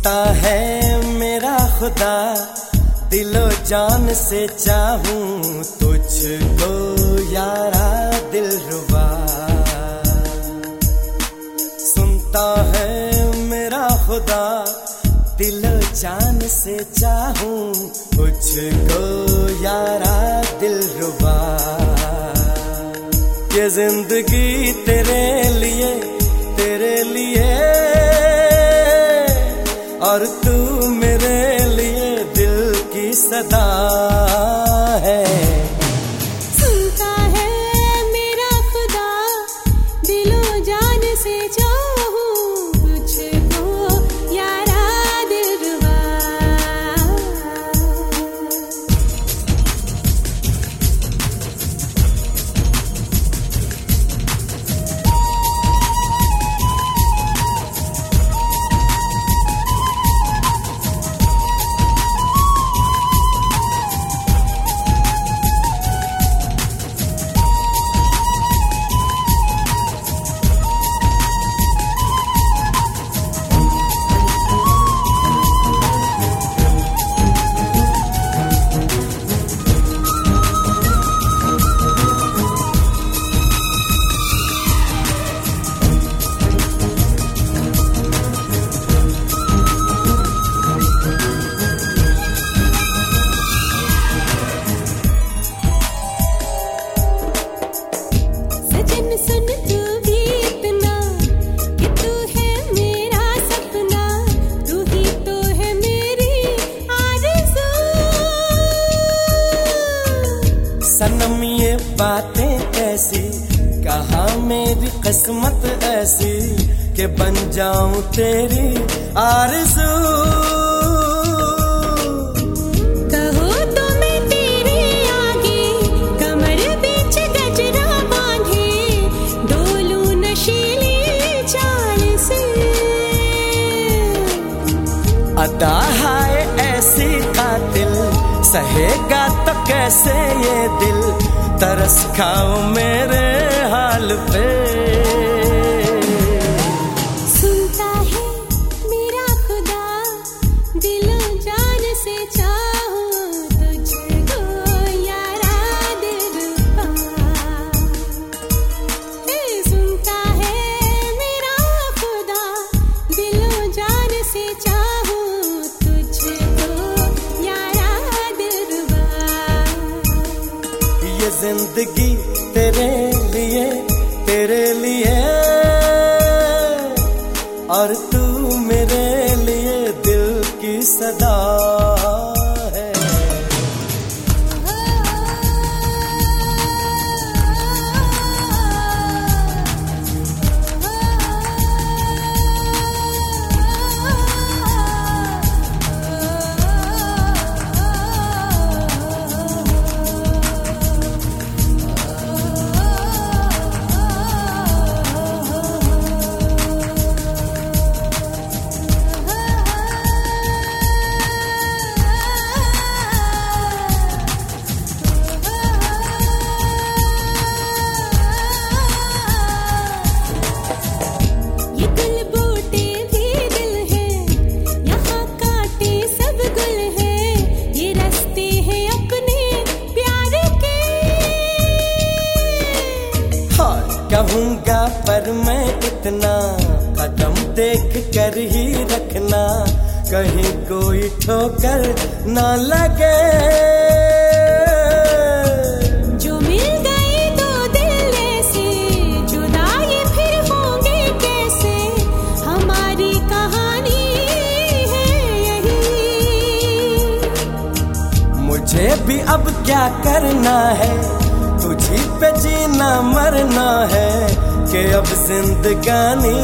टूटा है मेरा खुदा। दिलो जान से चाहूँ तुझको यारा दिल रुबा सुनता है मेरा खुदा। दिलो जान से चाहूँ तुझको यारा दिल रुबा ये ज़िंदगी तेरे और तू मेरे लिए दिल की सदा है। बातें कैसी कहा मेरी किस्मत ऐसी कि बन जाऊँ तेरी आरज़ू। कहो तो मैं तेरे आगे कमर बीच गजरा बांधे डोलू नशीली चाल से। अदा हाय ऐसी कातिल सहेगा तो कैसे ये दिल? तरस खाओ मेरे हाल पे। ज़िंदगी तेरे लिए तेरे लिए। और तू पर मैं इतना कदम देख कर ही रखना। कहीं कोई ठोकर ना लगे। जो मिल गए दो दिल ऐसे जुदा फिर होंगे कैसे? हमारी कहानी है यही। मुझे भी अब क्या करना है? तुझी पे जीना मरना है। कि अब जिंदगानी